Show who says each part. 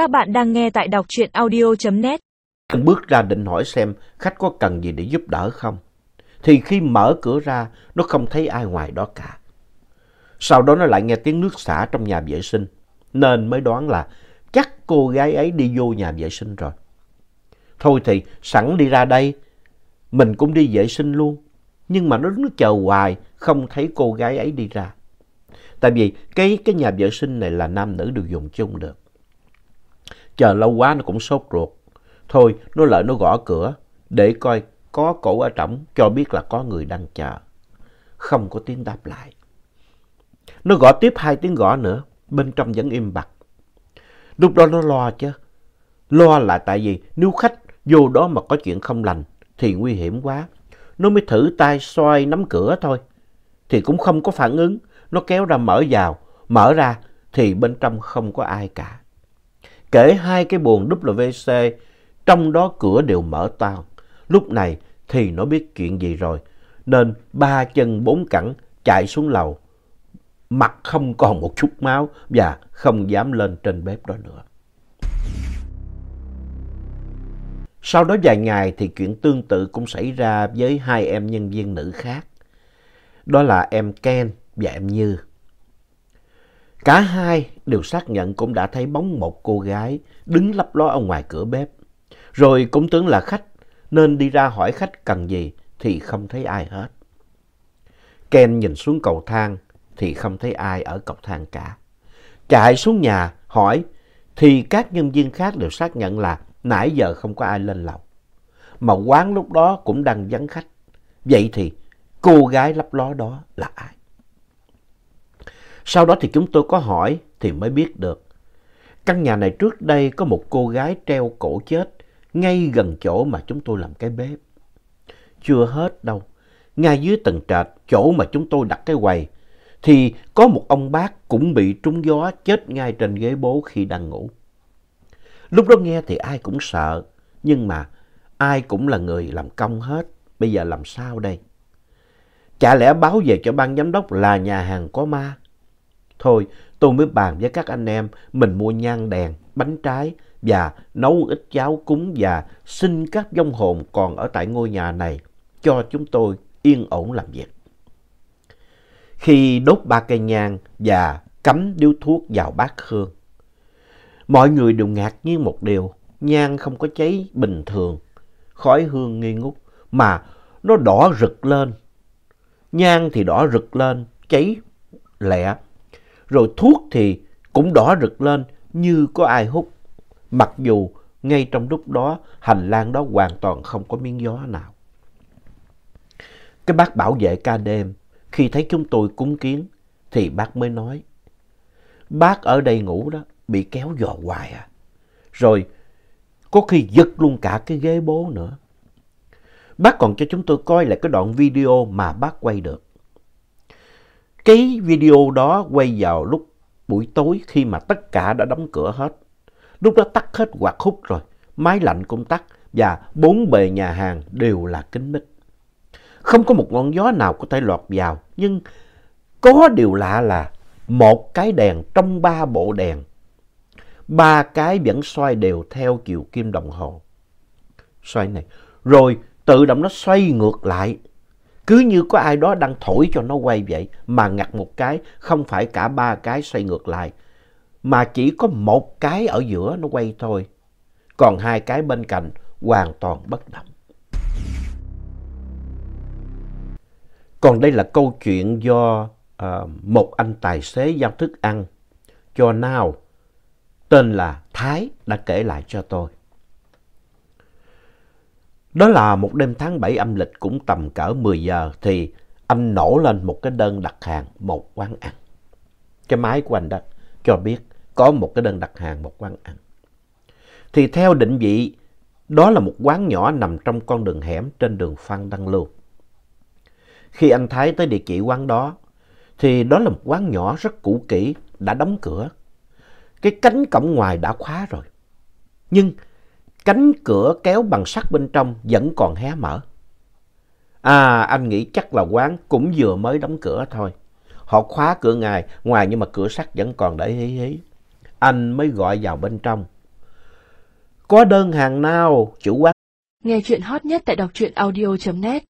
Speaker 1: Các bạn đang nghe tại đọc truyện audio.net.
Speaker 2: Bước ra định hỏi xem khách có cần gì để giúp đỡ không. Thì khi mở cửa ra, nó không thấy ai ngoài đó cả. Sau đó nó lại nghe tiếng nước xả trong nhà vệ sinh. Nên mới đoán là chắc cô gái ấy đi vô nhà vệ sinh rồi. Thôi thì sẵn đi ra đây, mình cũng đi vệ sinh luôn. Nhưng mà nó đứng chờ hoài, không thấy cô gái ấy đi ra. Tại vì cái, cái nhà vệ sinh này là nam nữ đều dùng chung được. Chờ lâu quá nó cũng sốt ruột. Thôi nó lợi nó gõ cửa để coi có cổ ở trỏng cho biết là có người đang chờ. Không có tiếng đáp lại. Nó gõ tiếp hai tiếng gõ nữa, bên trong vẫn im bặt. Lúc đó nó lo chứ. Lo là tại vì nếu khách vô đó mà có chuyện không lành thì nguy hiểm quá. Nó mới thử tay xoay nắm cửa thôi. Thì cũng không có phản ứng. Nó kéo ra mở vào. Mở ra thì bên trong không có ai cả. Kể hai cái buồng WC, trong đó cửa đều mở toang. Lúc này thì nó biết chuyện gì rồi. Nên ba chân bốn cẳng chạy xuống lầu. Mặt không còn một chút máu và không dám lên trên bếp đó nữa. Sau đó vài ngày thì chuyện tương tự cũng xảy ra với hai em nhân viên nữ khác. Đó là em Ken và em Như. Cả hai đều xác nhận cũng đã thấy bóng một cô gái đứng lấp ló ở ngoài cửa bếp. Rồi cũng tưởng là khách, nên đi ra hỏi khách cần gì thì không thấy ai hết. Ken nhìn xuống cầu thang thì không thấy ai ở cầu thang cả. Chạy xuống nhà, hỏi, thì các nhân viên khác đều xác nhận là nãy giờ không có ai lên lầu. Mà quán lúc đó cũng đang vắng khách. Vậy thì cô gái lấp ló đó là ai? Sau đó thì chúng tôi có hỏi thì mới biết được. Căn nhà này trước đây có một cô gái treo cổ chết ngay gần chỗ mà chúng tôi làm cái bếp. Chưa hết đâu. Ngay dưới tầng trệt, chỗ mà chúng tôi đặt cái quầy, thì có một ông bác cũng bị trúng gió chết ngay trên ghế bố khi đang ngủ. Lúc đó nghe thì ai cũng sợ, nhưng mà ai cũng là người làm công hết. Bây giờ làm sao đây? Chả lẽ báo về cho ban giám đốc là nhà hàng có ma? Thôi, tôi mới bàn với các anh em mình mua nhang đèn, bánh trái và nấu ít cháo cúng và xin các vong hồn còn ở tại ngôi nhà này cho chúng tôi yên ổn làm việc. Khi đốt ba cây nhang và cắm điếu thuốc vào bát hương, mọi người đều ngạc nhiên một điều, nhang không có cháy bình thường, khói hương nghi ngút, mà nó đỏ rực lên. Nhang thì đỏ rực lên, cháy lẹ, rồi thuốc thì cũng đỏ rực lên như có ai hút. Mặc dù ngay trong lúc đó, hành lang đó hoàn toàn không có miếng gió nào. Cái bác bảo vệ ca đêm, khi thấy chúng tôi cúng kiến, thì bác mới nói, Bác ở đây ngủ đó, bị kéo dò hoài à. Rồi có khi giật luôn cả cái ghế bố nữa. Bác còn cho chúng tôi coi lại cái đoạn video mà bác quay được. Cái video đó quay vào lúc buổi tối khi mà tất cả đã đóng cửa hết. Lúc đó tắt hết quạt hút rồi, máy lạnh cũng tắt và bốn bề nhà hàng đều là kính mít. Không có một ngọn gió nào có thể lọt vào, nhưng có điều lạ là một cái đèn trong ba bộ đèn. Ba cái vẫn xoay đều theo chiều kim đồng hồ. Xoay này, rồi tự động nó xoay ngược lại. Cứ như có ai đó đang thổi cho nó quay vậy, mà ngặt một cái, không phải cả ba cái xoay ngược lại, mà chỉ có một cái ở giữa nó quay thôi. Còn hai cái bên cạnh hoàn toàn bất động. Còn đây là câu chuyện do uh, một anh tài xế giao thức ăn cho Nào, tên là Thái đã kể lại cho tôi. Đó là một đêm tháng 7 âm lịch cũng tầm cỡ 10 giờ thì anh nổ lên một cái đơn đặt hàng một quán ăn. Cái máy của anh đó cho biết có một cái đơn đặt hàng một quán ăn. Thì theo định vị, đó là một quán nhỏ nằm trong con đường hẻm trên đường Phan Đăng Lưu. Khi anh Thái tới địa chỉ quán đó, thì đó là một quán nhỏ rất cũ kỹ, đã đóng cửa. Cái cánh cổng ngoài đã khóa rồi. Nhưng cánh cửa kéo bằng sắt bên trong vẫn còn hé mở. À, anh nghĩ chắc là quán cũng vừa mới đóng cửa thôi. Họ khóa cửa ngài, ngoài nhưng mà cửa sắt vẫn còn để hí hí. Anh mới gọi vào bên trong Có đơn hàng nào? Chủ quán
Speaker 3: Nghe chuyện hot nhất tại đọc truyện audio.net